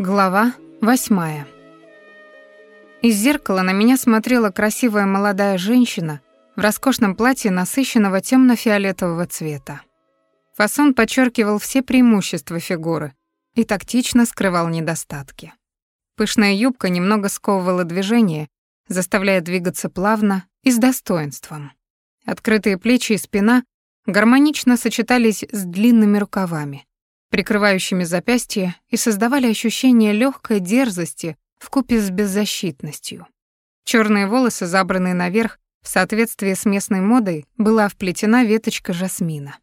Глава восьмая. Из зеркала на меня смотрела красивая молодая женщина в роскошном платье насыщенного темно-фиолетового цвета. Фасон подчеркивал все преимущества фигуры и тактично скрывал недостатки. Пышная юбка немного сковывала движение, заставляя двигаться плавно и с достоинством. Открытые плечи и спина гармонично сочетались с длинными рукавами, прикрывающими запястья и создавали ощущение легкой дерзости вкупе с беззащитностью. Черные волосы, забранные наверх, в соответствии с местной модой, была вплетена веточка жасмина.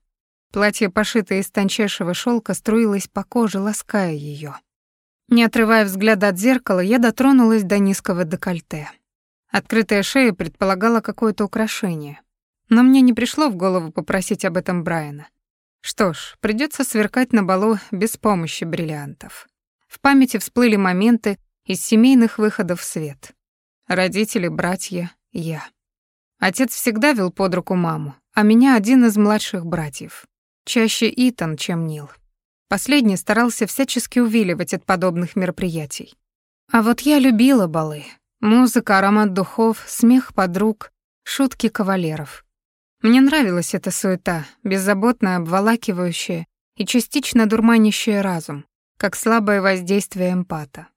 Платье, пошитое из тончайшего шелка, струилось по коже, лаская ее. Не отрывая взгляда от зеркала, я дотронулась до низкого декольте. Открытая шея предполагала какое-то украшение. Но мне не пришло в голову попросить об этом Брайана. Что ж, придется сверкать на балу без помощи бриллиантов. В памяти всплыли моменты из семейных выходов в свет. Родители, братья, я. Отец всегда вел под руку маму, а меня один из младших братьев. Чаще Итан, чем Нил. Последний старался всячески увиливать от подобных мероприятий. А вот я любила балы. Музыка, аромат духов, смех подруг, шутки кавалеров. Мне нравилась эта суета, беззаботная, обволакивающая и частично дурманящая разум, как слабое воздействие эмпата.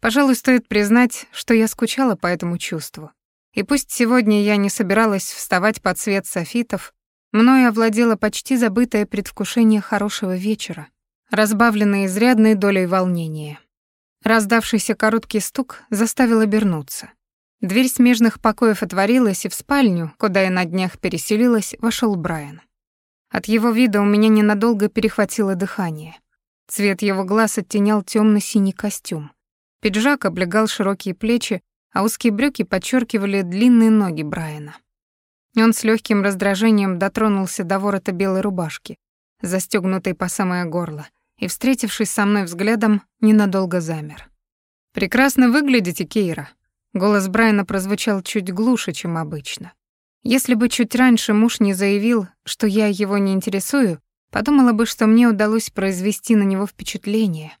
Пожалуй, стоит признать, что я скучала по этому чувству. И пусть сегодня я не собиралась вставать под свет софитов, мною овладело почти забытое предвкушение хорошего вечера, разбавленное изрядной долей волнения. Раздавшийся короткий стук заставил обернуться. Дверь смежных покоев отворилась, и в спальню, куда я на днях переселилась, вошел Брайан. От его вида у меня ненадолго перехватило дыхание. Цвет его глаз оттенял темно синий костюм. Пиджак облегал широкие плечи, а узкие брюки подчеркивали длинные ноги Брайана. Он с легким раздражением дотронулся до ворота белой рубашки, застегнутой по самое горло, и, встретившись со мной взглядом, ненадолго замер. «Прекрасно выглядите, Кейра», Голос Брайана прозвучал чуть глуше, чем обычно. Если бы чуть раньше муж не заявил, что я его не интересую, подумала бы, что мне удалось произвести на него впечатление.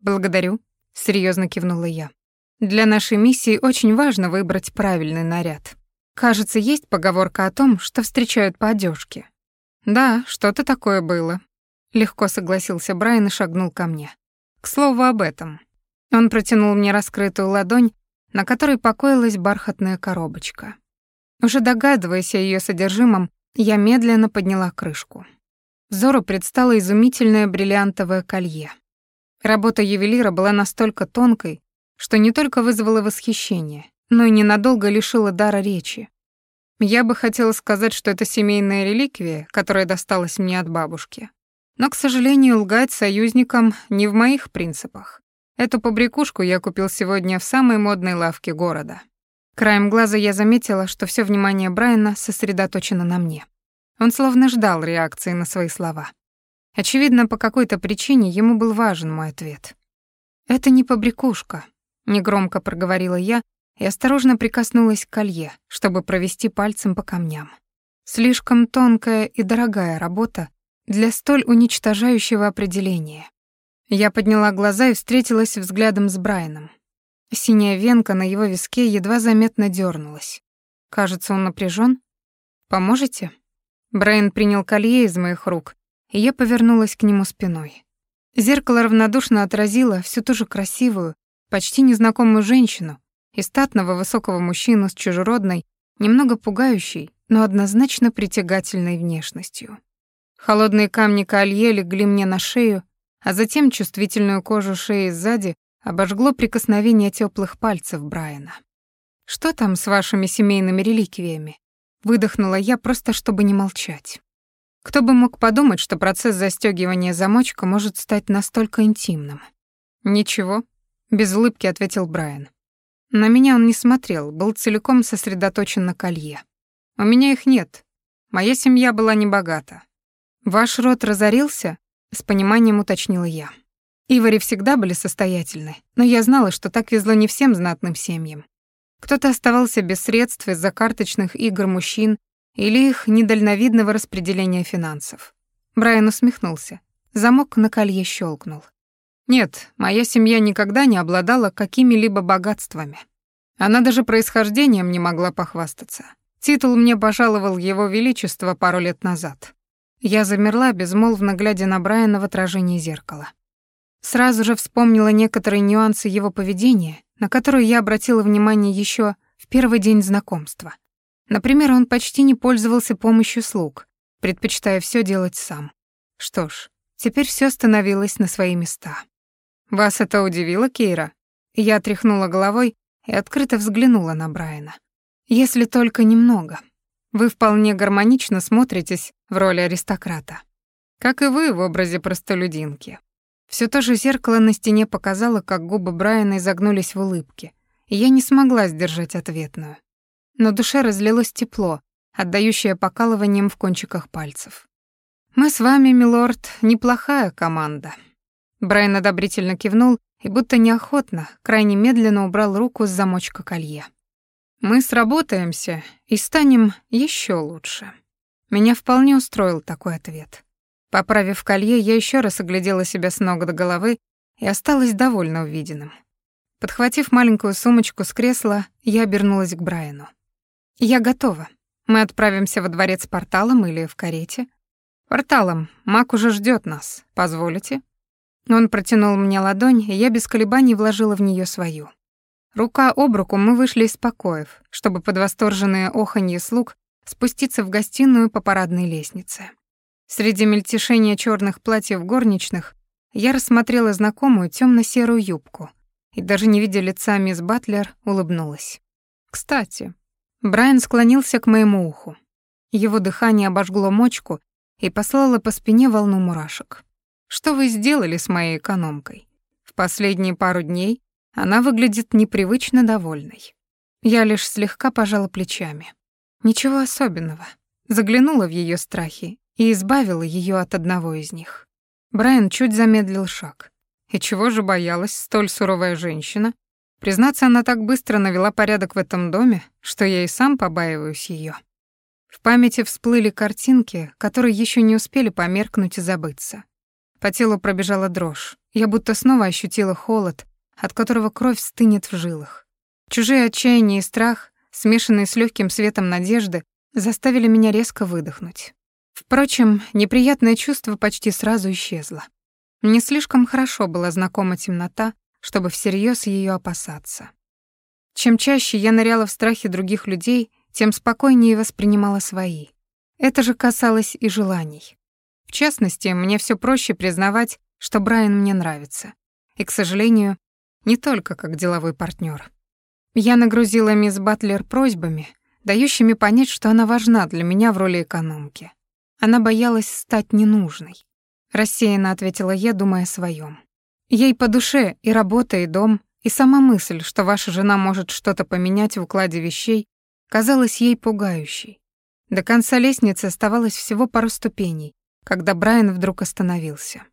«Благодарю», — серьезно кивнула я. «Для нашей миссии очень важно выбрать правильный наряд. Кажется, есть поговорка о том, что встречают по одежке. «Да, что-то такое было», — легко согласился Брайан и шагнул ко мне. «К слову об этом». Он протянул мне раскрытую ладонь, на которой покоилась бархатная коробочка. Уже догадываясь о ее содержимом, я медленно подняла крышку. Взору предстало изумительное бриллиантовое колье. Работа ювелира была настолько тонкой, что не только вызвала восхищение, но и ненадолго лишила дара речи. Я бы хотела сказать, что это семейная реликвия, которая досталась мне от бабушки. Но, к сожалению, лгать союзникам не в моих принципах. Эту побрякушку я купил сегодня в самой модной лавке города. Краем глаза я заметила, что все внимание Брайана сосредоточено на мне. Он словно ждал реакции на свои слова. Очевидно, по какой-то причине ему был важен мой ответ. «Это не побрякушка», — негромко проговорила я и осторожно прикоснулась к колье, чтобы провести пальцем по камням. Слишком тонкая и дорогая работа для столь уничтожающего определения. Я подняла глаза и встретилась взглядом с Брайаном. Синяя венка на его виске едва заметно дернулась. Кажется, он напряжен. Поможете? Брайан принял колье из моих рук, и я повернулась к нему спиной. Зеркало равнодушно отразило всю ту же красивую, почти незнакомую женщину и статного высокого мужчину с чужеродной, немного пугающей, но однозначно притягательной внешностью. Холодные камни колье легли мне на шею, а затем чувствительную кожу шеи сзади обожгло прикосновение теплых пальцев Брайана. «Что там с вашими семейными реликвиями?» Выдохнула я просто, чтобы не молчать. Кто бы мог подумать, что процесс застёгивания замочка может стать настолько интимным? «Ничего», — без улыбки ответил Брайан. На меня он не смотрел, был целиком сосредоточен на колье. «У меня их нет. Моя семья была небогата. Ваш род разорился?» С пониманием уточнила я. Ивари всегда были состоятельны, но я знала, что так везло не всем знатным семьям. Кто-то оставался без средств из-за карточных игр мужчин или их недальновидного распределения финансов. Брайан усмехнулся. Замок на колье щелкнул. Нет, моя семья никогда не обладала какими-либо богатствами. Она даже происхождением не могла похвастаться. Титул мне пожаловал его величество пару лет назад. Я замерла, безмолвно глядя на Брайана в отражении зеркала. Сразу же вспомнила некоторые нюансы его поведения, на которые я обратила внимание еще в первый день знакомства. Например, он почти не пользовался помощью слуг, предпочитая все делать сам. Что ж, теперь все становилось на свои места. «Вас это удивило, Кейра?» Я тряхнула головой и открыто взглянула на Брайана. «Если только немного. Вы вполне гармонично смотритесь в роли аристократа. Как и вы в образе простолюдинки. Все то же зеркало на стене показало, как губы Брайана изогнулись в улыбке, и я не смогла сдержать ответную. На душе разлилось тепло, отдающее покалыванием в кончиках пальцев. «Мы с вами, милорд, неплохая команда». Брайан одобрительно кивнул и будто неохотно, крайне медленно убрал руку с замочка колье. «Мы сработаемся и станем еще лучше». Меня вполне устроил такой ответ. Поправив колье, я еще раз оглядела себя с ног до головы и осталась довольна увиденным. Подхватив маленькую сумочку с кресла, я обернулась к Брайану. «Я готова. Мы отправимся во дворец порталом или в карете?» «Порталом. Маг уже ждет нас. Позволите?» Он протянул мне ладонь, и я без колебаний вложила в нее свою. Рука об руку мы вышли из покоев, чтобы под восторженные оханье слуг спуститься в гостиную по парадной лестнице. Среди мельтешения черных платьев горничных я рассмотрела знакомую темно серую юбку и, даже не видя лица мисс Батлер, улыбнулась. «Кстати». Брайан склонился к моему уху. Его дыхание обожгло мочку и послало по спине волну мурашек. «Что вы сделали с моей экономкой? В последние пару дней она выглядит непривычно довольной». Я лишь слегка пожала плечами. Ничего особенного. Заглянула в ее страхи и избавила ее от одного из них. Брайан чуть замедлил шаг. И чего же боялась столь суровая женщина? Признаться, она так быстро навела порядок в этом доме, что я и сам побаиваюсь ее. В памяти всплыли картинки, которые еще не успели померкнуть и забыться. По телу пробежала дрожь. Я будто снова ощутила холод, от которого кровь стынет в жилах. Чужие отчаяние и страх, смешанные с легким светом надежды, заставили меня резко выдохнуть. Впрочем, неприятное чувство почти сразу исчезло. Мне слишком хорошо была знакома темнота, чтобы всерьез ее опасаться. Чем чаще я ныряла в страхи других людей, тем спокойнее воспринимала свои. Это же касалось и желаний. В частности, мне все проще признавать, что Брайан мне нравится. И, к сожалению, не только как деловой партнер. Я нагрузила мисс Батлер просьбами, дающими понять, что она важна для меня в роли экономки. Она боялась стать ненужной. Рассеянно ответила я, думая о своем. Ей по душе и работа, и дом, и сама мысль, что ваша жена может что-то поменять в укладе вещей, казалась ей пугающей. До конца лестницы оставалось всего пару ступеней, когда Брайан вдруг остановился.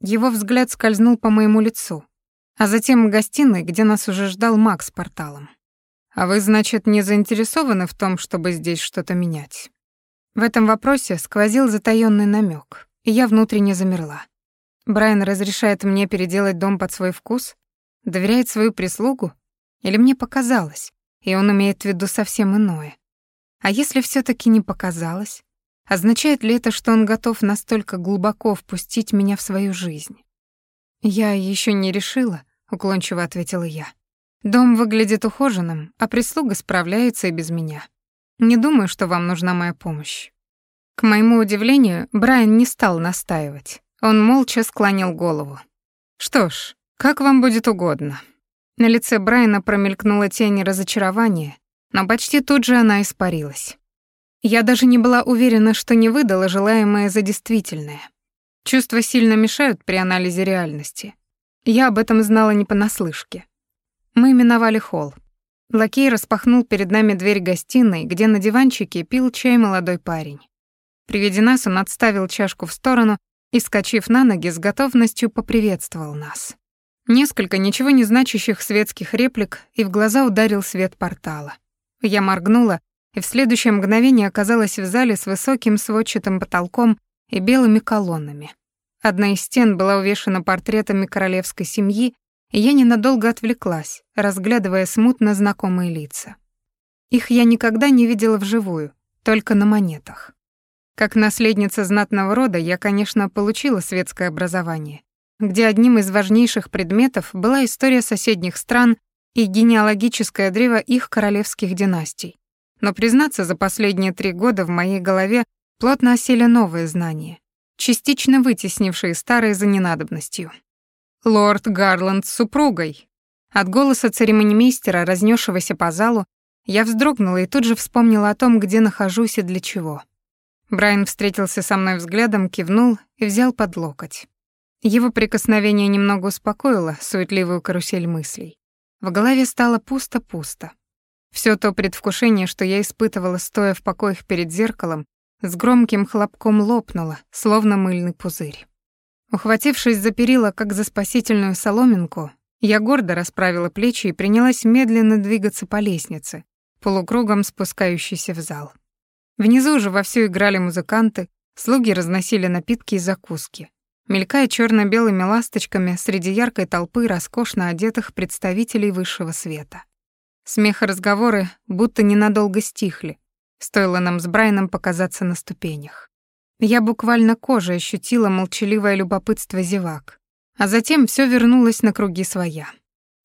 Его взгляд скользнул по моему лицу, а затем в гостиной, где нас уже ждал Макс с порталом. «А вы, значит, не заинтересованы в том, чтобы здесь что-то менять?» В этом вопросе сквозил затаённый намек, и я внутренне замерла. Брайан разрешает мне переделать дом под свой вкус? Доверяет свою прислугу? Или мне показалось, и он имеет в виду совсем иное? А если все таки не показалось? Означает ли это, что он готов настолько глубоко впустить меня в свою жизнь? Я еще не решила, уклончиво ответила я. Дом выглядит ухоженным, а прислуга справляется и без меня. Не думаю, что вам нужна моя помощь». К моему удивлению, Брайан не стал настаивать. Он молча склонил голову. «Что ж, как вам будет угодно». На лице Брайана промелькнула тень разочарования, но почти тут же она испарилась. Я даже не была уверена, что не выдала желаемое за действительное. Чувства сильно мешают при анализе реальности. Я об этом знала не понаслышке. Мы миновали холл. Лакей распахнул перед нами дверь гостиной, где на диванчике пил чай молодой парень. При виде нас он отставил чашку в сторону и, скачив на ноги, с готовностью поприветствовал нас. Несколько ничего не значащих светских реплик, и в глаза ударил свет портала. Я моргнула, и в следующее мгновение оказалась в зале с высоким сводчатым потолком и белыми колоннами. Одна из стен была увешана портретами королевской семьи, и я ненадолго отвлеклась, разглядывая смутно знакомые лица. Их я никогда не видела вживую, только на монетах. Как наследница знатного рода я, конечно, получила светское образование, где одним из важнейших предметов была история соседних стран и генеалогическое древо их королевских династий. Но, признаться, за последние три года в моей голове плотно осели новые знания, частично вытеснившие старые за ненадобностью. Лорд Гарланд с супругой. От голоса церемонимейстера, разнесшегося по залу, я вздрогнула и тут же вспомнила о том, где нахожусь и для чего. Брайан встретился со мной взглядом, кивнул и взял под локоть. Его прикосновение немного успокоило суетливую карусель мыслей. В голове стало пусто-пусто. Всё то предвкушение, что я испытывала, стоя в покоях перед зеркалом, с громким хлопком лопнуло, словно мыльный пузырь. Ухватившись за перила, как за спасительную соломинку, я гордо расправила плечи и принялась медленно двигаться по лестнице, полукругом спускающейся в зал. Внизу же вовсю играли музыканты, слуги разносили напитки и закуски мелькая черно белыми ласточками среди яркой толпы роскошно одетых представителей высшего света. Смех и разговоры будто ненадолго стихли, стоило нам с Брайаном показаться на ступенях. Я буквально кожей ощутила молчаливое любопытство зевак, а затем все вернулось на круги своя.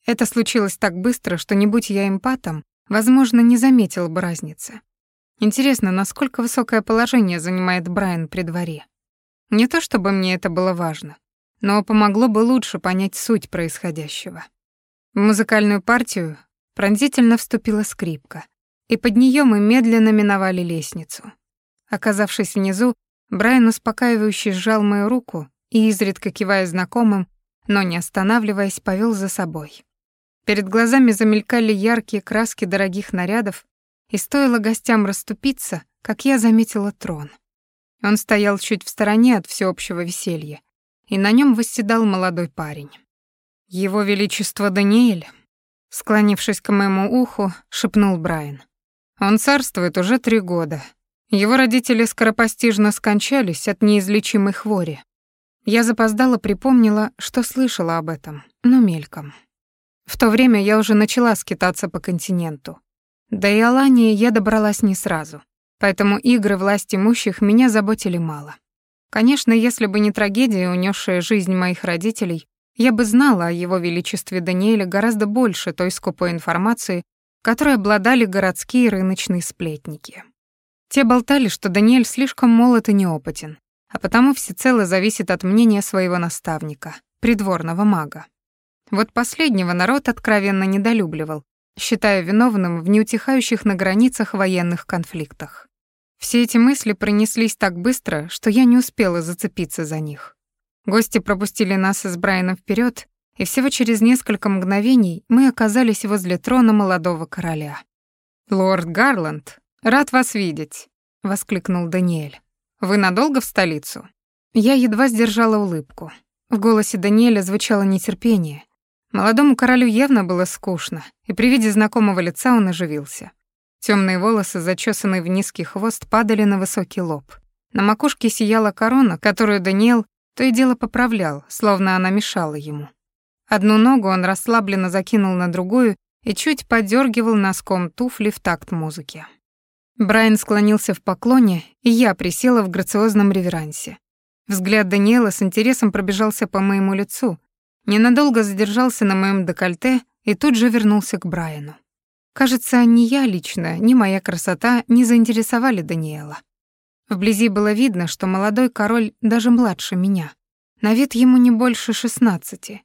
Это случилось так быстро, что не будь я эмпатом, возможно, не заметил бы разницы. Интересно, насколько высокое положение занимает Брайан при дворе. Не то чтобы мне это было важно, но помогло бы лучше понять суть происходящего. В музыкальную партию пронзительно вступила скрипка, и под нее мы медленно миновали лестницу. Оказавшись внизу, Брайан успокаивающе сжал мою руку и, изредка кивая знакомым, но не останавливаясь, повел за собой. Перед глазами замелькали яркие краски дорогих нарядов, и стоило гостям расступиться, как я заметила трон — он стоял чуть в стороне от всеобщего веселья, и на нем восседал молодой парень. «Его Величество Даниэль», склонившись к моему уху, шепнул Брайан. «Он царствует уже три года. Его родители скоропостижно скончались от неизлечимой хвори. Я запоздала припомнила, что слышала об этом, но мельком. В то время я уже начала скитаться по континенту. До Иолании я добралась не сразу. Поэтому игры власть имущих меня заботили мало. Конечно, если бы не трагедия, унесшая жизнь моих родителей, я бы знала о его величестве Даниэле гораздо больше той скупой информации, которой обладали городские рыночные сплетники. Те болтали, что Даниэль слишком молод и неопытен, а потому всецело зависит от мнения своего наставника, придворного мага. Вот последнего народ откровенно недолюбливал, считая виновным в неутихающих на границах военных конфликтах. Все эти мысли пронеслись так быстро, что я не успела зацепиться за них. Гости пропустили нас с Брайаном вперед, и всего через несколько мгновений мы оказались возле трона молодого короля. «Лорд Гарланд, рад вас видеть», — воскликнул Даниэль. «Вы надолго в столицу?» Я едва сдержала улыбку. В голосе Даниэля звучало нетерпение. Молодому королю явно было скучно, и при виде знакомого лица он оживился. Темные волосы, зачесанные в низкий хвост, падали на высокий лоб. На макушке сияла корона, которую Даниэл то и дело поправлял, словно она мешала ему. Одну ногу он расслабленно закинул на другую и чуть подергивал носком туфли в такт музыки. Брайан склонился в поклоне, и я присела в грациозном реверансе. Взгляд Даниэла с интересом пробежался по моему лицу, ненадолго задержался на моем декольте и тут же вернулся к Брайану. Кажется, ни я лично, ни моя красота не заинтересовали Даниэла. Вблизи было видно, что молодой король даже младше меня. На вид ему не больше шестнадцати.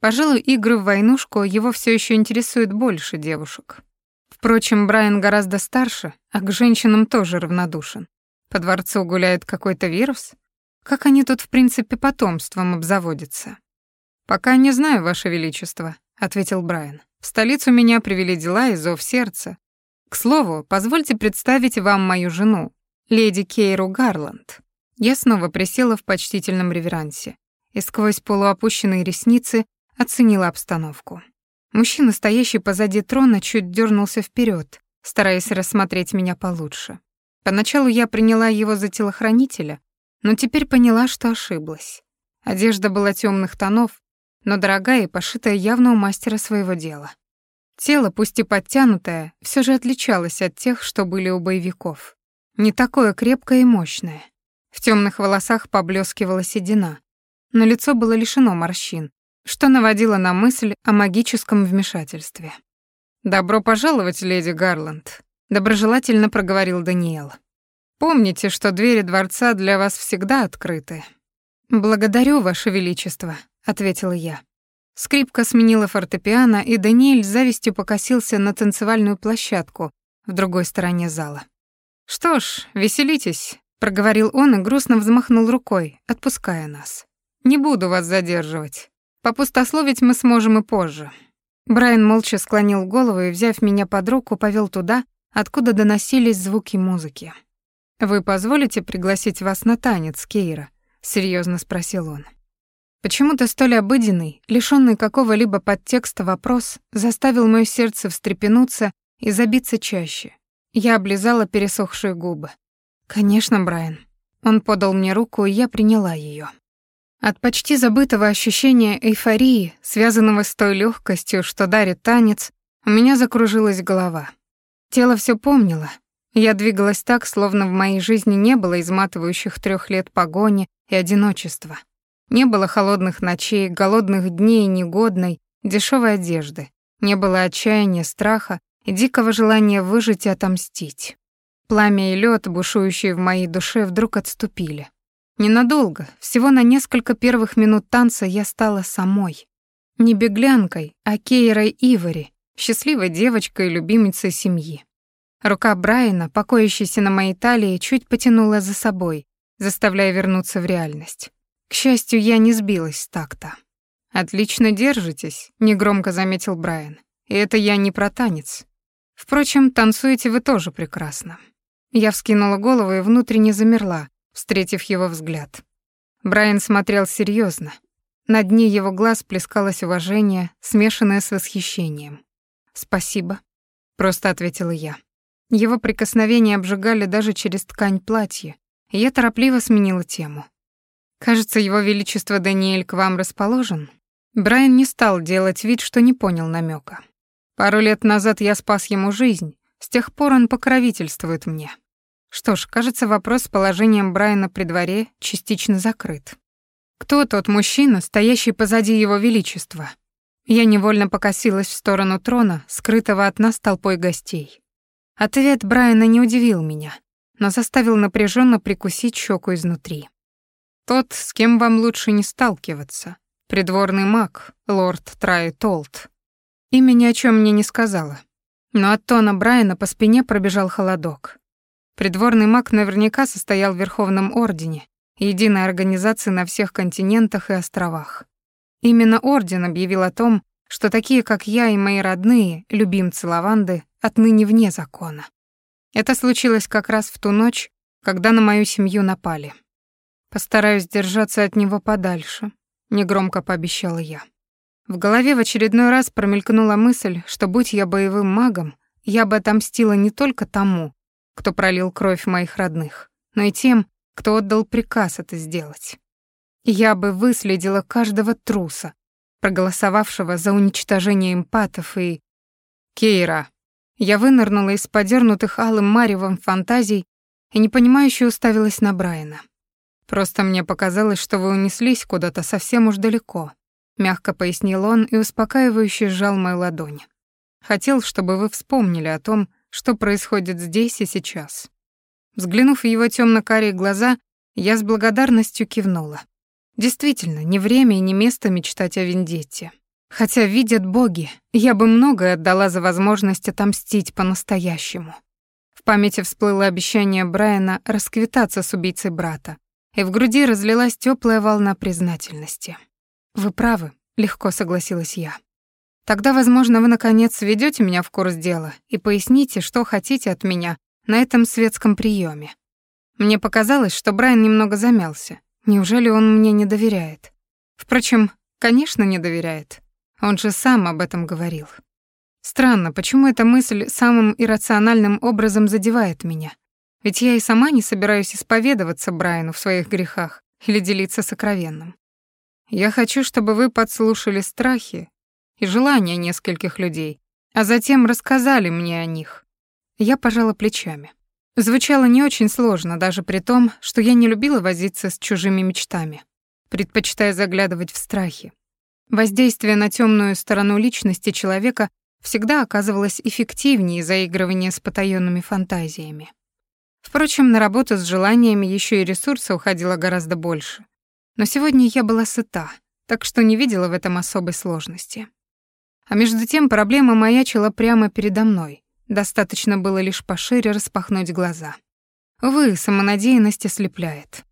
Пожалуй, игры в войнушку его все еще интересуют больше девушек. Впрочем, Брайан гораздо старше, а к женщинам тоже равнодушен. По дворцу гуляет какой-то вирус? Как они тут, в принципе, потомством обзаводятся? «Пока не знаю, Ваше Величество», — ответил Брайан. В столицу меня привели дела и зов сердца. К слову, позвольте представить вам мою жену, леди Кейру Гарланд. Я снова присела в почтительном реверансе и сквозь полуопущенные ресницы оценила обстановку. Мужчина, стоящий позади трона, чуть дернулся вперед, стараясь рассмотреть меня получше. Поначалу я приняла его за телохранителя, но теперь поняла, что ошиблась. Одежда была темных тонов, но дорогая и пошитая явно у мастера своего дела. Тело, пусть и подтянутое, все же отличалось от тех, что были у боевиков. Не такое крепкое и мощное. В темных волосах поблескивала седина, но лицо было лишено морщин, что наводило на мысль о магическом вмешательстве. «Добро пожаловать, леди Гарланд», — доброжелательно проговорил Даниэл. «Помните, что двери дворца для вас всегда открыты». «Благодарю, Ваше Величество», — ответила я. Скрипка сменила фортепиано, и Даниэль с завистью покосился на танцевальную площадку в другой стороне зала. «Что ж, веселитесь», — проговорил он и грустно взмахнул рукой, отпуская нас. «Не буду вас задерживать. Попустословить мы сможем и позже». Брайан молча склонил голову и, взяв меня под руку, повел туда, откуда доносились звуки музыки. «Вы позволите пригласить вас на танец, Кейра?» — серьезно спросил он. Почему-то столь обыденный, лишённый какого-либо подтекста вопрос заставил моё сердце встрепенуться и забиться чаще. Я облизала пересохшие губы. «Конечно, Брайан». Он подал мне руку, и я приняла её. От почти забытого ощущения эйфории, связанного с той лёгкостью, что дарит танец, у меня закружилась голова. Тело всё помнило. Я двигалась так, словно в моей жизни не было изматывающих трёх лет погони и одиночества. Не было холодных ночей, голодных дней, негодной, дешевой одежды. Не было отчаяния, страха и дикого желания выжить и отомстить. Пламя и лед, бушующие в моей душе, вдруг отступили. Ненадолго, всего на несколько первых минут танца я стала самой. Не беглянкой, а Кейрой Ивори, счастливой девочкой и любимицей семьи. Рука Брайана, покоящаяся на моей талии, чуть потянула за собой, заставляя вернуться в реальность. К счастью, я не сбилась с такта. «Отлично держитесь», — негромко заметил Брайан. «И это я не про танец. Впрочем, танцуете вы тоже прекрасно». Я вскинула голову и внутренне замерла, встретив его взгляд. Брайан смотрел серьезно. На дне его глаз плескалось уважение, смешанное с восхищением. «Спасибо», — просто ответила я. Его прикосновения обжигали даже через ткань платья, и я торопливо сменила тему. Кажется, его величество Даниэль к вам расположен. Брайан не стал делать вид, что не понял намека. Пару лет назад я спас ему жизнь, с тех пор он покровительствует мне. Что ж, кажется, вопрос с положением Брайана при дворе частично закрыт. Кто тот мужчина, стоящий позади его величества? Я невольно покосилась в сторону трона, скрытого от нас толпой гостей. Ответ Брайана не удивил меня, но заставил напряженно прикусить щеку изнутри. Тот, с кем вам лучше не сталкиваться. Придворный маг, лорд Трай Толт. Имя ни о чем мне не сказала. Но от тона Брайана по спине пробежал холодок. Придворный маг наверняка состоял в Верховном Ордене, единой организации на всех континентах и островах. Именно Орден объявил о том, что такие, как я и мои родные, любимцы лаванды, отныне вне закона. Это случилось как раз в ту ночь, когда на мою семью напали. Постараюсь держаться от него подальше, негромко пообещала я. В голове в очередной раз промелькнула мысль, что будь я боевым магом, я бы отомстила не только тому, кто пролил кровь моих родных, но и тем, кто отдал приказ это сделать. Я бы выследила каждого труса, проголосовавшего за уничтожение эмпатов и... Кейра. Я вынырнула из подернутых алым маревом фантазий и непонимающе уставилась на Брайана. Просто мне показалось, что вы унеслись куда-то совсем уж далеко, мягко пояснил он и успокаивающе сжал мою ладонь. Хотел, чтобы вы вспомнили о том, что происходит здесь и сейчас. Взглянув в его темно-карие глаза, я с благодарностью кивнула. Действительно, не время и не место мечтать о вендетте. Хотя, видят боги, я бы многое отдала за возможность отомстить по-настоящему. В памяти всплыло обещание Брайана расквитаться с убийцей брата, и в груди разлилась теплая волна признательности. «Вы правы», — легко согласилась я. «Тогда, возможно, вы, наконец, введете меня в курс дела и поясните, что хотите от меня на этом светском приеме. Мне показалось, что Брайан немного замялся. Неужели он мне не доверяет? Впрочем, конечно, не доверяет. Он же сам об этом говорил. Странно, почему эта мысль самым иррациональным образом задевает меня? Ведь я и сама не собираюсь исповедоваться Брайану в своих грехах или делиться сокровенным. Я хочу, чтобы вы подслушали страхи и желания нескольких людей, а затем рассказали мне о них. Я пожала плечами. Звучало не очень сложно, даже при том, что я не любила возиться с чужими мечтами, предпочитая заглядывать в страхи. Воздействие на темную сторону личности человека всегда оказывалось эффективнее заигрывания с потаенными фантазиями. Впрочем, на работу с желаниями еще и ресурса уходило гораздо больше. Но сегодня я была сыта, так что не видела в этом особой сложности. А между тем проблема маячила прямо передо мной, Достаточно было лишь пошире распахнуть глаза. Вы, самонадеянность ослепляет.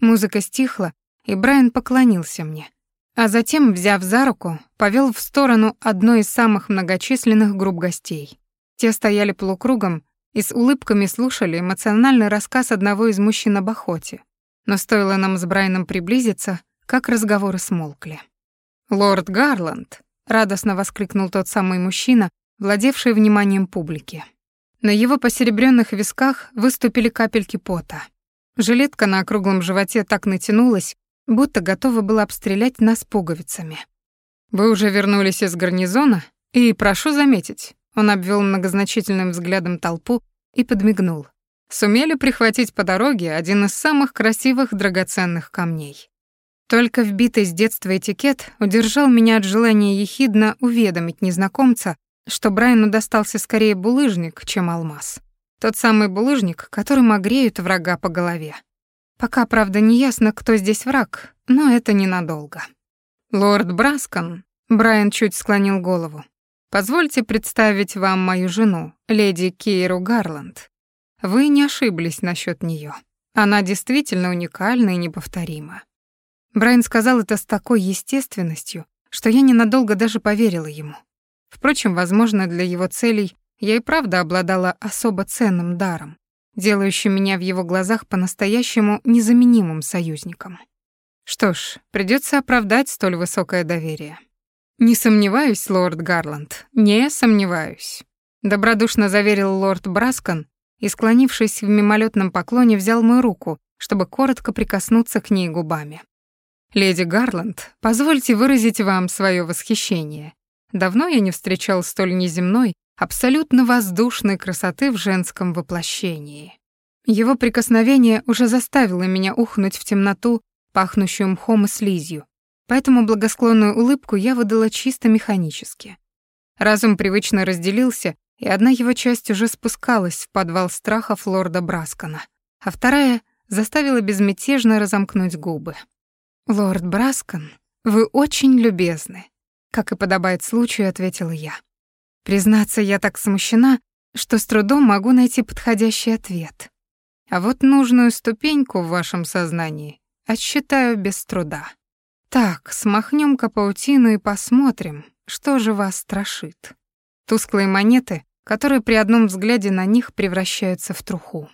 Музыка стихла, и Брайан поклонился мне, а затем, взяв за руку, повел в сторону одной из самых многочисленных групп гостей. Те стояли полукругом и с улыбками слушали эмоциональный рассказ одного из мужчин об охоте. Но стоило нам с Брайаном приблизиться, как разговоры смолкли. «Лорд Гарланд!» — радостно воскликнул тот самый мужчина, владевший вниманием публики. На его посеребрённых висках выступили капельки пота. Жилетка на округлом животе так натянулась, будто готова была обстрелять нас пуговицами. «Вы уже вернулись из гарнизона? И, прошу заметить», он обвел многозначительным взглядом толпу и подмигнул. «Сумели прихватить по дороге один из самых красивых драгоценных камней». Только вбитый с детства этикет удержал меня от желания ехидно уведомить незнакомца что Брайану достался скорее булыжник, чем алмаз. Тот самый булыжник, которым огреют врага по голове. Пока, правда, не ясно, кто здесь враг, но это ненадолго. «Лорд Браскон», — Брайан чуть склонил голову, «позвольте представить вам мою жену, леди Кейру Гарланд. Вы не ошиблись насчет нее. Она действительно уникальна и неповторима». Брайан сказал это с такой естественностью, что я ненадолго даже поверила ему. Впрочем, возможно, для его целей я и правда обладала особо ценным даром, делающим меня в его глазах по-настоящему незаменимым союзником. Что ж, придется оправдать столь высокое доверие. Не сомневаюсь, лорд Гарланд, не сомневаюсь, добродушно заверил лорд Браскон и, склонившись в мимолетном поклоне, взял мою руку, чтобы коротко прикоснуться к ней губами. Леди Гарланд, позвольте выразить вам свое восхищение Давно я не встречал столь неземной, абсолютно воздушной красоты в женском воплощении. Его прикосновение уже заставило меня ухнуть в темноту, пахнущую мхом и слизью, поэтому благосклонную улыбку я выдала чисто механически. Разум привычно разделился, и одна его часть уже спускалась в подвал страхов лорда Браскона, а вторая заставила безмятежно разомкнуть губы. «Лорд Браскон, вы очень любезны. Как и подобает случаю, ответила я. Признаться, я так смущена, что с трудом могу найти подходящий ответ. А вот нужную ступеньку в вашем сознании отсчитаю без труда. Так, смахнем-ка паутину и посмотрим, что же вас страшит. Тусклые монеты, которые при одном взгляде на них превращаются в труху.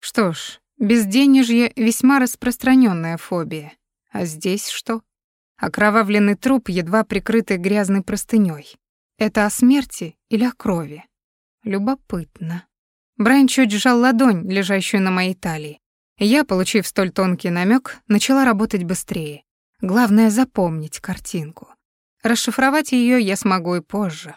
Что ж, безденежье — весьма распространенная фобия. А здесь что? Окровавленный труп, едва прикрытый грязной простынёй. Это о смерти или о крови? Любопытно. Брайан чуть сжал ладонь, лежащую на моей талии. Я, получив столь тонкий намек, начала работать быстрее. Главное — запомнить картинку. Расшифровать ее я смогу и позже.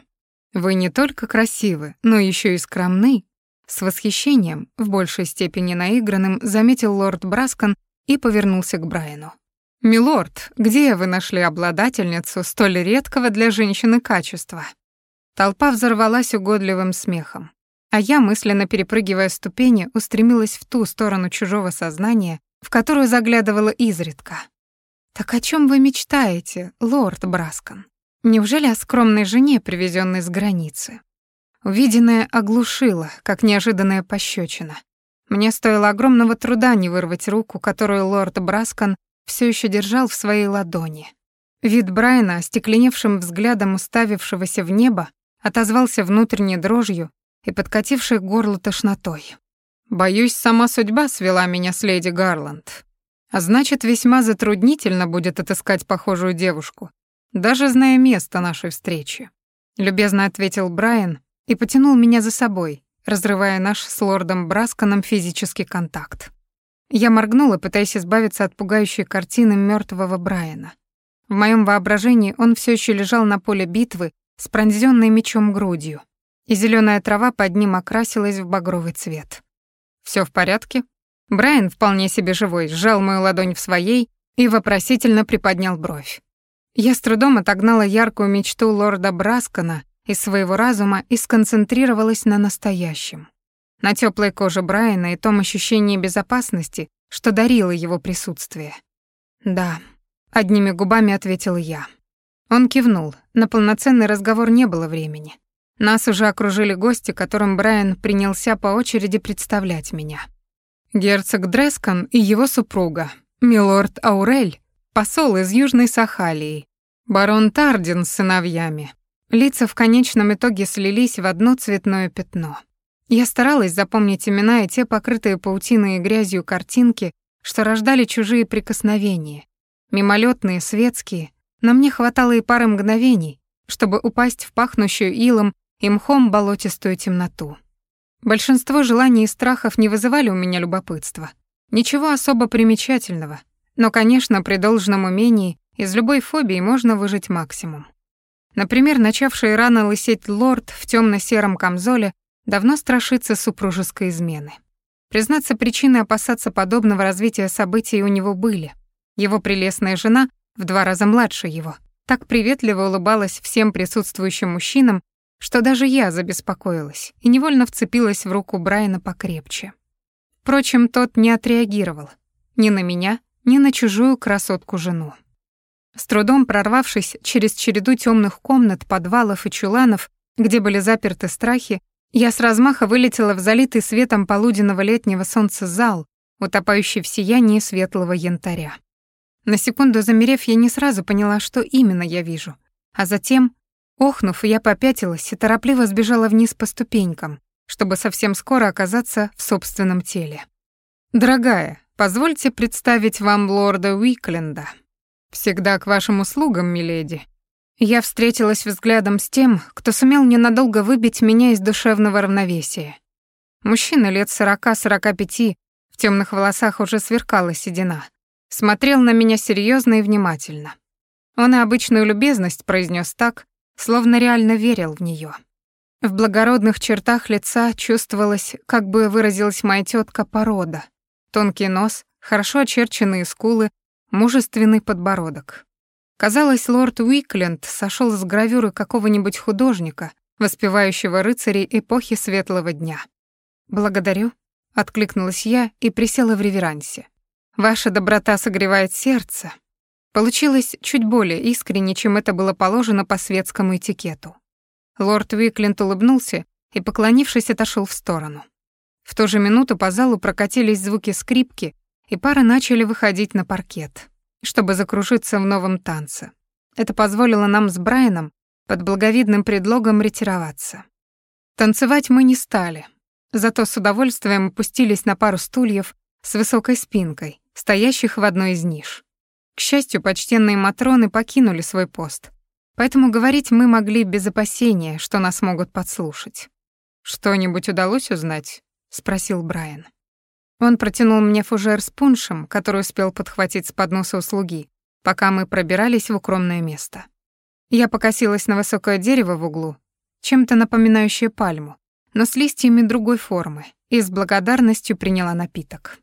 Вы не только красивы, но еще и скромны. С восхищением, в большей степени наигранным, заметил лорд Браскон и повернулся к Брайану. «Милорд, где вы нашли обладательницу столь редкого для женщины качества?» Толпа взорвалась угодливым смехом, а я, мысленно перепрыгивая ступени, устремилась в ту сторону чужого сознания, в которую заглядывала изредка. «Так о чем вы мечтаете, лорд Браскон? Неужели о скромной жене, привезенной с границы?» Увиденное оглушило, как неожиданная пощечина. Мне стоило огромного труда не вырвать руку, которую лорд Браскон все еще держал в своей ладони. Вид Брайана, остекленевшим взглядом уставившегося в небо, отозвался внутренней дрожью и подкатившей горло тошнотой. «Боюсь, сама судьба свела меня с леди Гарланд. А значит, весьма затруднительно будет отыскать похожую девушку, даже зная место нашей встречи», — любезно ответил Брайан и потянул меня за собой, разрывая наш с лордом Брасконом физический контакт. Я моргнула, пытаясь избавиться от пугающей картины мертвого Брайана. В моем воображении он все еще лежал на поле битвы с пронзенной мечом грудью, и зеленая трава под ним окрасилась в багровый цвет. Все в порядке?» Брайан, вполне себе живой, сжал мою ладонь в своей и вопросительно приподнял бровь. Я с трудом отогнала яркую мечту лорда Браскона из своего разума и сконцентрировалась на настоящем. На теплой коже Брайана и том ощущении безопасности, что дарило его присутствие. «Да», — одними губами ответил я. Он кивнул, на полноценный разговор не было времени. Нас уже окружили гости, которым Брайан принялся по очереди представлять меня. Герцог Дрескон и его супруга, милорд Аурель, посол из Южной Сахалии, барон Тардин с сыновьями. Лица в конечном итоге слились в одно цветное пятно. Я старалась запомнить имена и те покрытые паутиной и грязью картинки, что рождали чужие прикосновения. Мимолетные, светские, но мне хватало и пары мгновений, чтобы упасть в пахнущую илом и мхом болотистую темноту. Большинство желаний и страхов не вызывали у меня любопытства. Ничего особо примечательного. Но, конечно, при должном умении из любой фобии можно выжить максимум. Например, начавший рано лысеть лорд в темно сером камзоле давно страшится супружеской измены. Признаться, причины опасаться подобного развития событий у него были. Его прелестная жена, в два раза младше его, так приветливо улыбалась всем присутствующим мужчинам, что даже я забеспокоилась и невольно вцепилась в руку Брайана покрепче. Впрочем, тот не отреагировал ни на меня, ни на чужую красотку-жену. С трудом прорвавшись через череду темных комнат, подвалов и чуланов, где были заперты страхи, я с размаха вылетела в залитый светом полуденного летнего солнца зал, утопающий в сиянии светлого янтаря. На секунду замерев, я не сразу поняла, что именно я вижу, а затем Охнув, я попятилась и торопливо сбежала вниз по ступенькам, чтобы совсем скоро оказаться в собственном теле. «Дорогая, позвольте представить вам лорда Уикленда. Всегда к вашим услугам, миледи». Я встретилась взглядом с тем, кто сумел ненадолго выбить меня из душевного равновесия. Мужчина лет сорока-сорока пяти, в темных волосах уже сверкала седина, смотрел на меня серьезно и внимательно. Он и обычную любезность произнес так, словно реально верил в нее. В благородных чертах лица чувствовалась, как бы выразилась моя тетка, порода. Тонкий нос, хорошо очерченные скулы, мужественный подбородок. Казалось, лорд Уикленд сошел с гравюры какого-нибудь художника, воспевающего рыцарей эпохи Светлого Дня. «Благодарю», — откликнулась я и присела в реверансе. «Ваша доброта согревает сердце, Получилось чуть более искренне, чем это было положено по светскому этикету. Лорд Уикленд улыбнулся и, поклонившись, отошел в сторону. В ту же минуту по залу прокатились звуки скрипки, и пары начали выходить на паркет, чтобы закружиться в новом танце. Это позволило нам с Брайаном под благовидным предлогом ретироваться. Танцевать мы не стали, зато с удовольствием опустились на пару стульев с высокой спинкой, стоящих в одной из ниш. К счастью, почтенные матроны покинули свой пост, поэтому говорить мы могли без опасения, что нас могут подслушать. «Что-нибудь удалось узнать?» — спросил Брайан. Он протянул мне фужер с пуншем, который успел подхватить с подноса у слуги, пока мы пробирались в укромное место. Я покосилась на высокое дерево в углу, чем-то напоминающее пальму, но с листьями другой формы, и с благодарностью приняла напиток.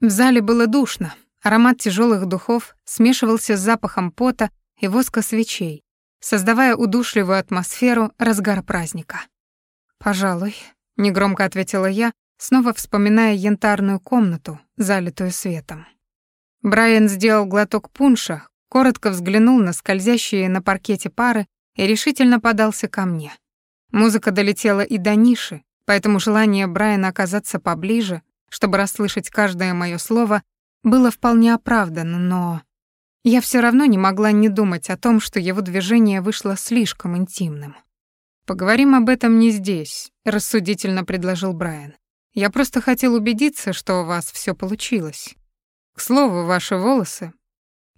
В зале было душно, Аромат тяжелых духов смешивался с запахом пота и воска свечей, создавая удушливую атмосферу разгара праздника. «Пожалуй», — негромко ответила я, снова вспоминая янтарную комнату, залитую светом. Брайан сделал глоток пунша, коротко взглянул на скользящие на паркете пары и решительно подался ко мне. Музыка долетела и до ниши, поэтому желание Брайана оказаться поближе, чтобы расслышать каждое мое слово, было вполне оправдано, но я все равно не могла не думать о том, что его движение вышло слишком интимным. «Поговорим об этом не здесь», — рассудительно предложил Брайан. «Я просто хотел убедиться, что у вас все получилось. К слову, ваши волосы.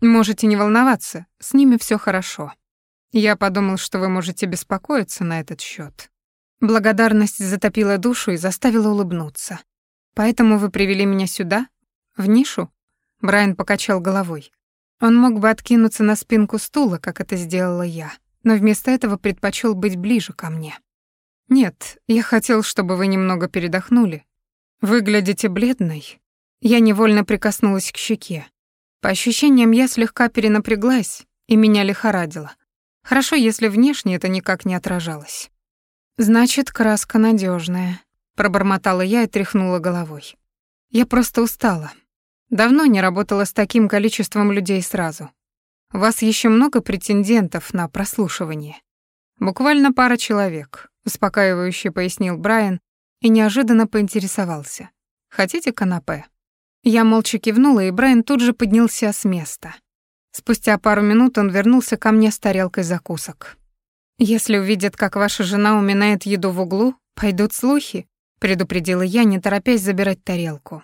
Можете не волноваться, с ними все хорошо. Я подумал, что вы можете беспокоиться на этот счет. Благодарность затопила душу и заставила улыбнуться. Поэтому вы привели меня сюда, в нишу? Брайан покачал головой. Он мог бы откинуться на спинку стула, как это сделала я, но вместо этого предпочел быть ближе ко мне. «Нет, я хотел, чтобы вы немного передохнули. Выглядите бледной». Я невольно прикоснулась к щеке. По ощущениям, я слегка перенапряглась, и меня лихорадило. Хорошо, если внешне это никак не отражалось. «Значит, краска надежная, пробормотала я и тряхнула головой. «Я просто устала. Давно не работала с таким количеством людей сразу. У вас еще много претендентов на прослушивание. Буквально пара человек, успокаивающе пояснил Брайан и неожиданно поинтересовался. Хотите канапе? Я молча кивнула, и Брайан тут же поднялся с места. Спустя пару минут он вернулся ко мне с тарелкой закусок. «Если увидят, как ваша жена уминает еду в углу, пойдут слухи», — предупредила я, не торопясь забирать тарелку.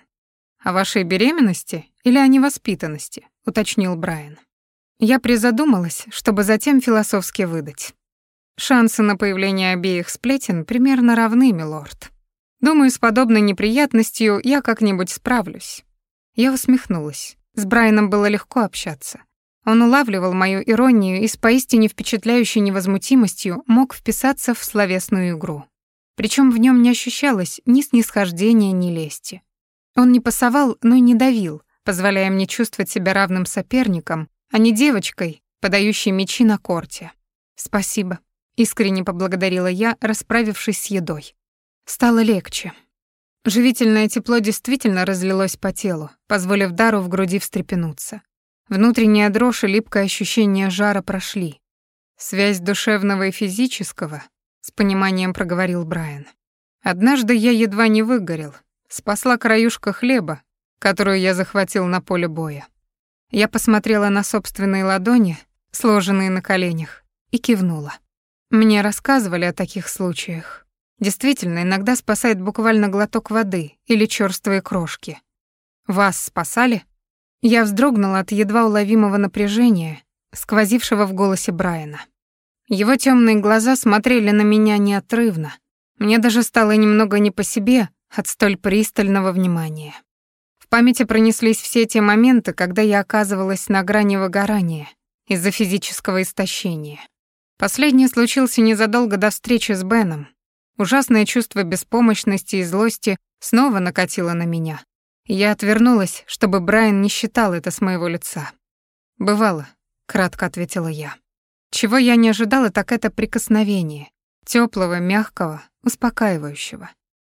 «О вашей беременности или о невоспитанности?» — уточнил Брайан. Я призадумалась, чтобы затем философски выдать. Шансы на появление обеих сплетен примерно равны, милорд. Думаю, с подобной неприятностью я как-нибудь справлюсь. Я усмехнулась. С Брайаном было легко общаться. Он улавливал мою иронию и с поистине впечатляющей невозмутимостью мог вписаться в словесную игру. Причем в нем не ощущалось ни снисхождения, ни лести. Он не пасовал, но и не давил, позволяя мне чувствовать себя равным соперником, а не девочкой, подающей мячи на корте. «Спасибо», — искренне поблагодарила я, расправившись с едой. Стало легче. Живительное тепло действительно разлилось по телу, позволив дару в груди встрепенуться. Внутренняя дрожь и липкое ощущение жара прошли. Связь душевного и физического, с пониманием проговорил Брайан. Однажды я едва не выгорел. Спасла краюшка хлеба, которую я захватил на поле боя. Я посмотрела на собственные ладони, сложенные на коленях, и кивнула. Мне рассказывали о таких случаях. Действительно, иногда спасает буквально глоток воды или чёрствые крошки. Вас спасали? Я вздрогнула от едва уловимого напряжения, сквозившего в голосе Брайана. Его темные глаза смотрели на меня неотрывно. Мне даже стало немного не по себе от столь пристального внимания. В памяти пронеслись все те моменты, когда я оказывалась на грани выгорания из-за физического истощения. Последнее случился незадолго до встречи с Беном. Ужасное чувство беспомощности и злости снова накатило на меня. Я отвернулась, чтобы Брайан не считал это с моего лица. «Бывало», — кратко ответила я. Чего я не ожидала, так это прикосновение. теплого, мягкого, успокаивающего.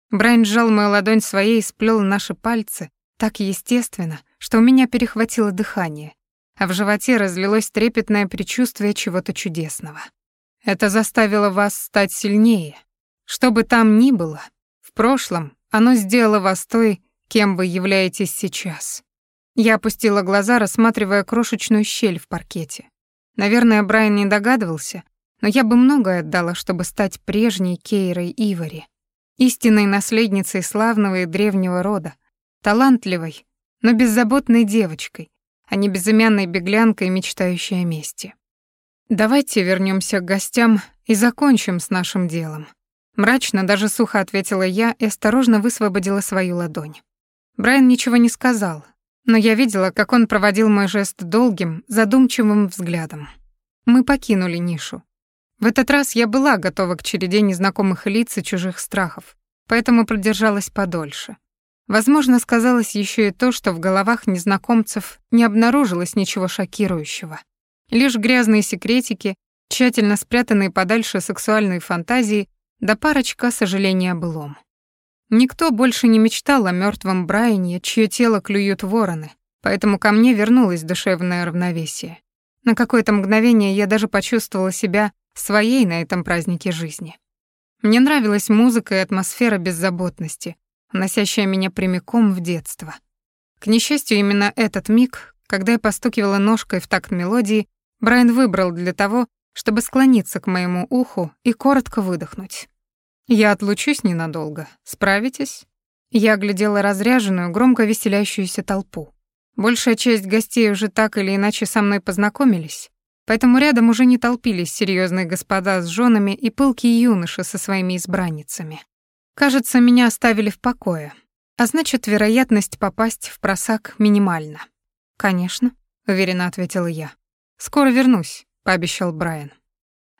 Брайан сжал мою ладонь своей и сплел наши пальцы так естественно, что у меня перехватило дыхание, а в животе разлилось трепетное предчувствие чего-то чудесного. Это заставило вас стать сильнее. Что бы там ни было, в прошлом оно сделало вас той, кем вы являетесь сейчас. Я опустила глаза, рассматривая крошечную щель в паркете. Наверное, Брайан не догадывался, но я бы многое отдала, чтобы стать прежней Кейрой Ивори, истинной наследницей славного и древнего рода, талантливой, но беззаботной девочкой, а не безымянной беглянкой, мечтающей о мести. Давайте вернемся к гостям и закончим с нашим делом. Мрачно, даже сухо ответила я и осторожно высвободила свою ладонь. Брайан ничего не сказал, но я видела, как он проводил мой жест долгим, задумчивым взглядом. Мы покинули нишу. В этот раз я была готова к череде незнакомых лиц и чужих страхов, поэтому продержалась подольше. Возможно, сказалось еще и то, что в головах незнакомцев не обнаружилось ничего шокирующего. Лишь грязные секретики, тщательно спрятанные подальше сексуальные фантазии, да парочка сожаления былом. Никто больше не мечтал о мертвом Брайане, чье тело клюют вороны, поэтому ко мне вернулось душевное равновесие. На какое-то мгновение я даже почувствовала себя своей на этом празднике жизни. Мне нравилась музыка и атмосфера беззаботности, носящая меня прямиком в детство. К несчастью, именно этот миг, когда я постукивала ножкой в такт мелодии, Брайан выбрал для того, чтобы склониться к моему уху и коротко выдохнуть. «Я отлучусь ненадолго. Справитесь?» Я оглядела разряженную, громко веселящуюся толпу. Большая часть гостей уже так или иначе со мной познакомились, поэтому рядом уже не толпились серьезные господа с женами и пылкие юноши со своими избранницами. Кажется, меня оставили в покое, а значит, вероятность попасть в просак минимальна. Конечно. — уверенно ответила я. «Скоро вернусь», — пообещал Брайан.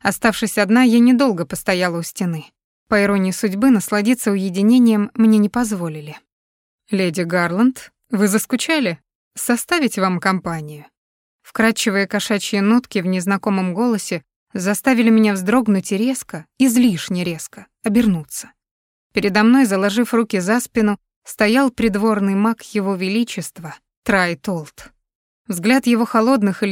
Оставшись одна, я недолго постояла у стены. По иронии судьбы, насладиться уединением мне не позволили. «Леди Гарланд, вы заскучали? Составить вам компанию?» Вкрадчивые кошачьи нотки в незнакомом голосе заставили меня вздрогнуть и резко, излишне резко, обернуться. Передо мной, заложив руки за спину, стоял придворный маг его величества, Трай Толт. Взгляд его холодных и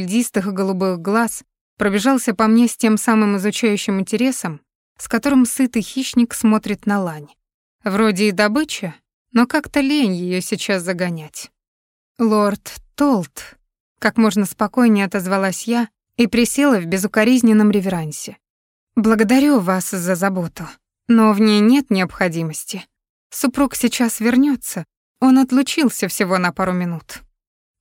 голубых глаз пробежался по мне с тем самым изучающим интересом, с которым сытый хищник смотрит на лань. Вроде и добыча, но как-то лень ее сейчас загонять. «Лорд Толт», — как можно спокойнее отозвалась я и присела в безукоризненном реверансе. «Благодарю вас за заботу, но в ней нет необходимости. Супруг сейчас вернется, он отлучился всего на пару минут».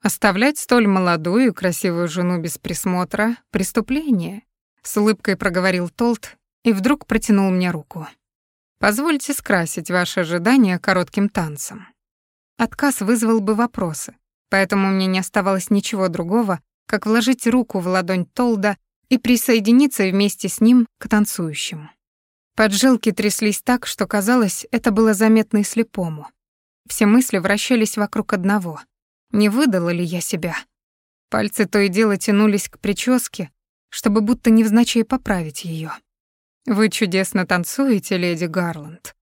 Оставлять столь молодую и красивую жену без присмотра — преступление, с улыбкой проговорил Толт и вдруг протянул мне руку. Позвольте скрасить ваши ожидания коротким танцем. Отказ вызвал бы вопросы, поэтому мне не оставалось ничего другого, как вложить руку в ладонь Толда и присоединиться вместе с ним к танцующим. Поджилки тряслись так, что казалось, это было заметно и слепому. Все мысли вращались вокруг одного — не выдала ли я себя? Пальцы то и дело тянулись к прическе, чтобы будто невзначай поправить ее. «Вы чудесно танцуете, леди Гарланд».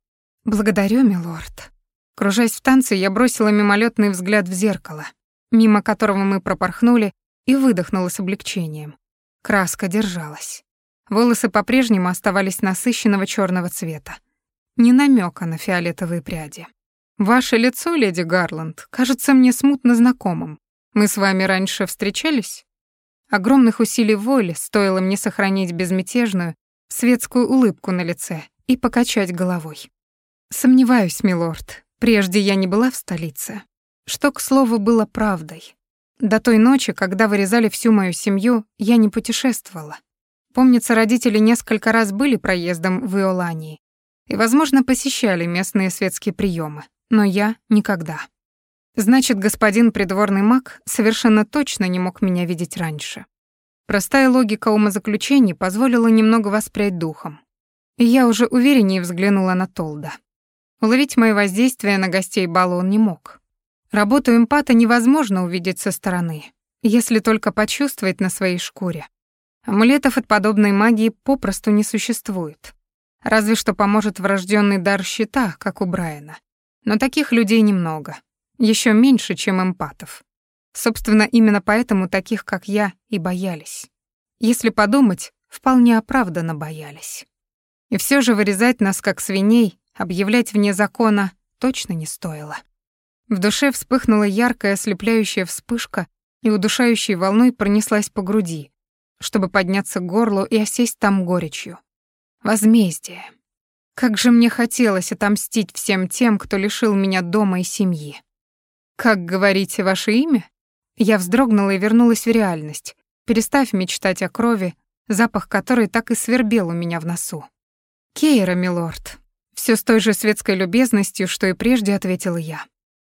«Благодарю, милорд». Кружась в танце, я бросила мимолетный взгляд в зеркало, мимо которого мы пропорхнули, и выдохнула с облегчением. Краска держалась. Волосы по-прежнему оставались насыщенного черного цвета. Ни намека на фиолетовые пряди. Ваше лицо, леди Гарланд, кажется мне смутно знакомым. Мы с вами раньше встречались? Огромных усилий воли стоило мне сохранить безмятежную, светскую улыбку на лице и покачать головой. Сомневаюсь, милорд, прежде я не была в столице. Что, к слову, было правдой. До той ночи, когда вырезали всю мою семью, я не путешествовала. Помнится, родители несколько раз были проездом в Иолании и, возможно, посещали местные светские приемы но я никогда. Значит, господин придворный маг совершенно точно не мог меня видеть раньше. Простая логика умозаключений позволила немного воспрять духом. И я уже увереннее взглянула на Толда. Уловить мои воздействия на гостей бала он не мог. Работу эмпата невозможно увидеть со стороны, если только почувствовать на своей шкуре. Амулетов от подобной магии попросту не существует. Разве что поможет врожденный дар щита, как у Брайана. Но таких людей немного. Еще меньше, чем эмпатов. Собственно, именно поэтому таких, как я, и боялись. Если подумать, вполне оправданно боялись. И все же вырезать нас как свиней, объявлять вне закона точно не стоило. В душе вспыхнула яркая ослепляющая вспышка и удушающей волной пронеслась по груди, чтобы подняться к горлу и осесть там горечью. Возмездие. Как же мне хотелось отомстить всем тем, кто лишил меня дома и семьи. Как говорите ваше имя? Я вздрогнула и вернулась в реальность, перестав мечтать о крови, запах которой так и свербел у меня в носу. Кейра, милорд. Все с той же светской любезностью, что и прежде ответила я.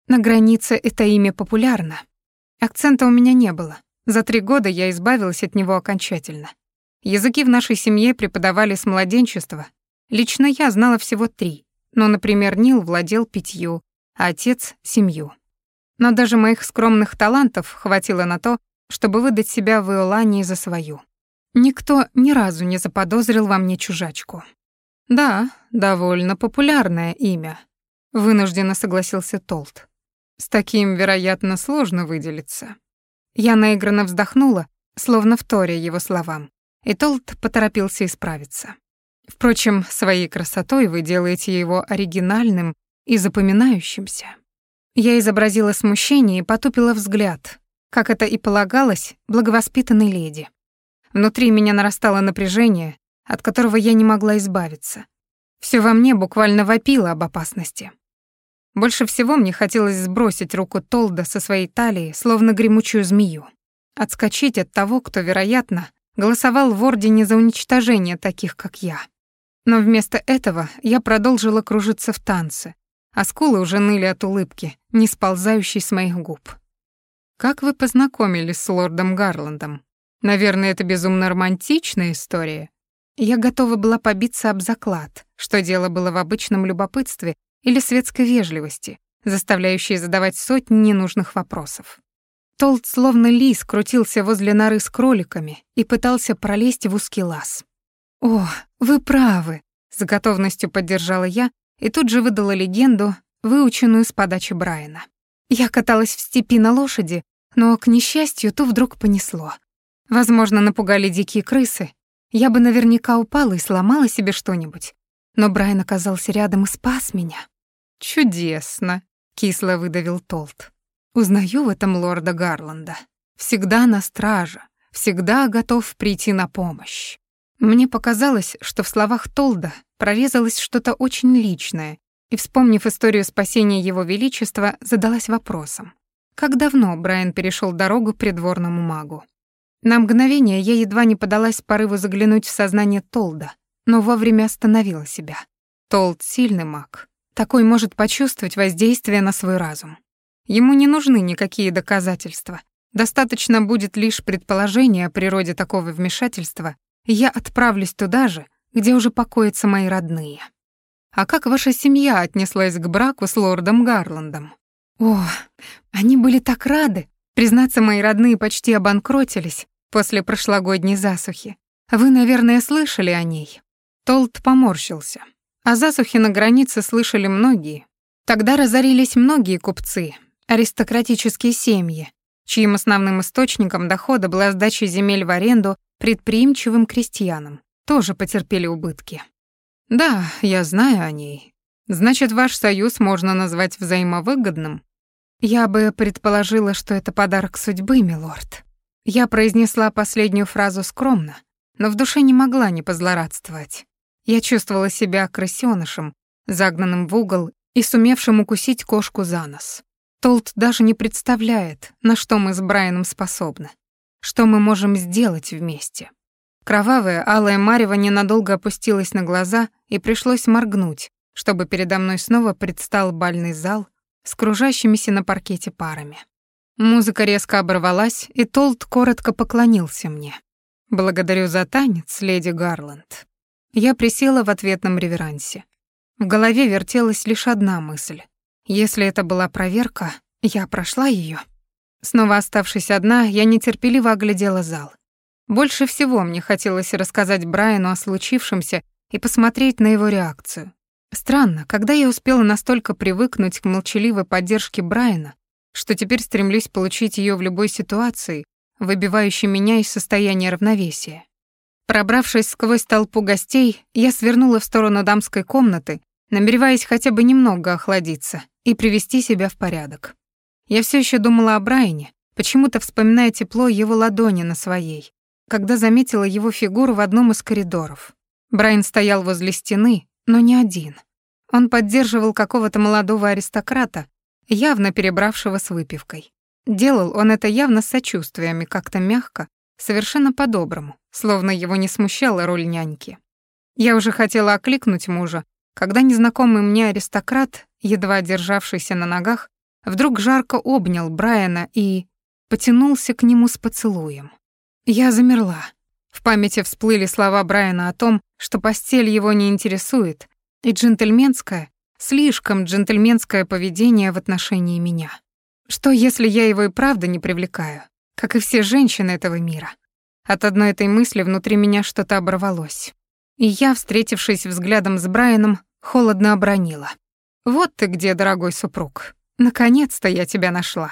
На границе это имя популярно. Акцента у меня не было. За три года я избавилась от него окончательно. Языки в нашей семье преподавали с младенчества, Лично я знала всего три, но, например, Нил владел пятью, а отец — семью. Но даже моих скромных талантов хватило на то, чтобы выдать себя в Иолании за свою. Никто ни разу не заподозрил во мне чужачку. «Да, довольно популярное имя», — вынужденно согласился Толт. «С таким, вероятно, сложно выделиться». Я наигранно вздохнула, словно вторя его словам, и Толт поторопился исправиться. Впрочем, своей красотой вы делаете его оригинальным и запоминающимся. Я изобразила смущение и потупила взгляд, как это и полагалось благовоспитанной леди. Внутри меня нарастало напряжение, от которого я не могла избавиться. Все во мне буквально вопило об опасности. Больше всего мне хотелось сбросить руку Толда со своей талии, словно гремучую змею. Отскочить от того, кто, вероятно, голосовал в Ордене за уничтожение таких, как я. Но вместо этого я продолжила кружиться в танце, а скулы уже ныли от улыбки, не сползающей с моих губ. как вы познакомились с лордом Гарландом? Наверное, это безумно романтичная история. Я готова была побиться об заклад, что дело было в обычном любопытстве или светской вежливости, заставляющей задавать сотни ненужных вопросов. Толт словно лис крутился возле норы с кроликами и пытался пролезть в узкий лаз. «О, вы правы», — с готовностью поддержала я и тут же выдала легенду, выученную с подачи Брайана. Я каталась в степи на лошади, но, к несчастью, то вдруг понесло. Возможно, напугали дикие крысы. Я бы наверняка упала и сломала себе что-нибудь. Но Брайан оказался рядом и спас меня. «Чудесно», — кисло выдавил Толт. «Узнаю в этом лорда Гарланда. Всегда на страже, всегда готов прийти на помощь». Мне показалось, что в словах Толда прорезалось что-то очень личное, и, вспомнив историю спасения Его Величества, задалась вопросом. Как давно Брайан перешел дорогу придворному магу? На мгновение я едва не подалась порыву заглянуть в сознание Толда, но вовремя остановила себя. Толд — сильный маг. Такой может почувствовать воздействие на свой разум. Ему не нужны никакие доказательства. Достаточно будет лишь предположение о природе такого вмешательства, и я отправлюсь туда же, где уже покоятся мои родные. А как ваша семья отнеслась к браку с лордом Гарландом? О, они были так рады. Признаться, мои родные почти обанкротились после прошлогодней засухи. Вы, наверное, слышали о ней. Толт поморщился. О засухе на границе слышали многие. Тогда разорились многие купцы, аристократические семьи, чьим основным источником дохода была сдача земель в аренду предприимчивым крестьянам, тоже потерпели убытки. Да, я знаю о ней. Значит, ваш союз можно назвать взаимовыгодным? Я бы предположила, что это подарок судьбы, милорд. Я произнесла последнюю фразу скромно, но в душе не могла не позлорадствовать. Я чувствовала себя крысёнышем, загнанным в угол и сумевшим укусить кошку за нос. Толт даже не представляет, на что мы с Брайаном способны, что мы можем сделать вместе. Кровавая, алая марево ненадолго опустилась на глаза, и пришлось моргнуть, чтобы передо мной снова предстал бальный зал с кружащимися на паркете парами. Музыка резко оборвалась, и Толт коротко поклонился мне. «Благодарю за танец, леди Гарланд». Я присела в ответном реверансе. В голове вертелась лишь одна мысль. Если это была проверка, я прошла ее. Снова оставшись одна, я нетерпеливо оглядела зал. Больше всего мне хотелось рассказать Брайану о случившемся и посмотреть на его реакцию. Странно, когда я успела настолько привыкнуть к молчаливой поддержке Брайана, что теперь стремлюсь получить ее в любой ситуации, выбивающей меня из состояния равновесия. Пробравшись сквозь толпу гостей, я свернула в сторону дамской комнаты, намереваясь хотя бы немного охладиться и привести себя в порядок. Я все еще думала о Брайане, почему-то вспоминая тепло его ладони на своей, когда заметила его фигуру в одном из коридоров. Брайан стоял возле стены, но не один. Он поддерживал какого-то молодого аристократа, явно перебравшего с выпивкой. Делал он это явно с сочувствиями, как-то мягко, совершенно по-доброму, словно его не смущала роль няньки. Я уже хотела окликнуть мужа, когда незнакомый мне аристократ, едва державшийся на ногах, вдруг жарко обнял Брайана и потянулся к нему с поцелуем. Я замерла. В памяти всплыли слова Брайана о том, что постель его не интересует, и джентльменское, слишком джентльменское поведение в отношении меня. Что, если я его и правда не привлекаю, как и все женщины этого мира? От одной этой мысли внутри меня что-то оборвалось. И я, встретившись взглядом с Брайаном, холодно обронила. «Вот ты где, дорогой супруг. Наконец-то я тебя нашла».